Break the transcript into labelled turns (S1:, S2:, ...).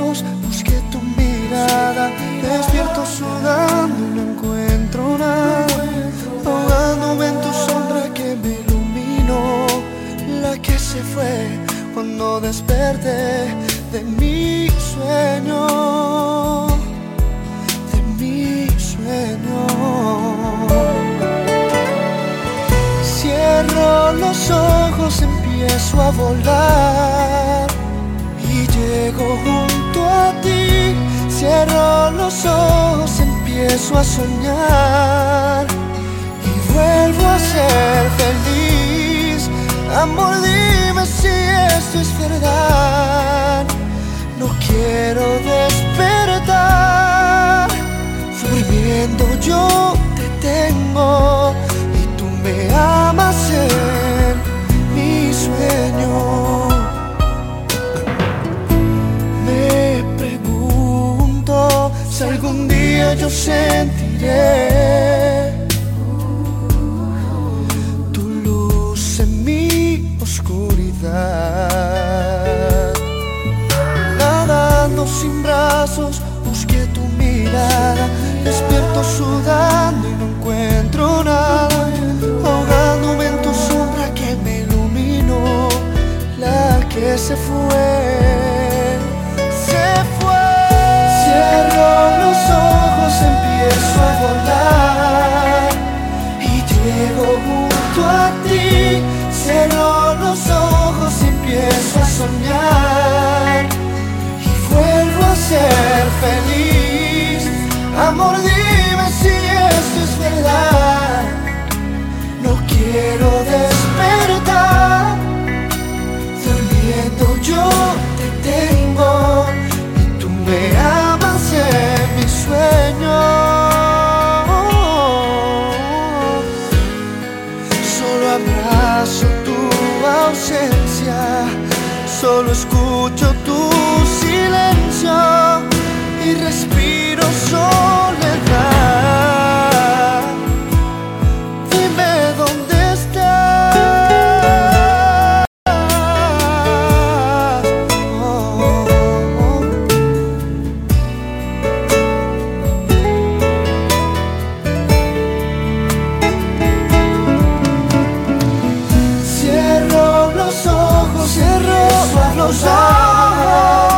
S1: busqué tu mirada. Despierto sudando y no encuentro nada. Ahogándome en tu sombra que me iluminó. La que se fue cuando desperté de mi sueño. De mi sueño. Cierro los ojos, empiezo a volar y llego. Cierro los ojos, empiezo a soñar y vuelvo a ser feliz. Amor, dime si esto es verdad. No quiero despertar. Durmiendo yo te tengo sentiré tu luz en mi oscuridad. Nadando sin brazos, busqué tu mirada. Despierto sudando y no encuentro nada. Ahogándome en tu sombra que me iluminó. La que se fue, empiezo a volar. Solo abrazo tu ausencia, solo escucho tu silencio ojos, cierro los ojos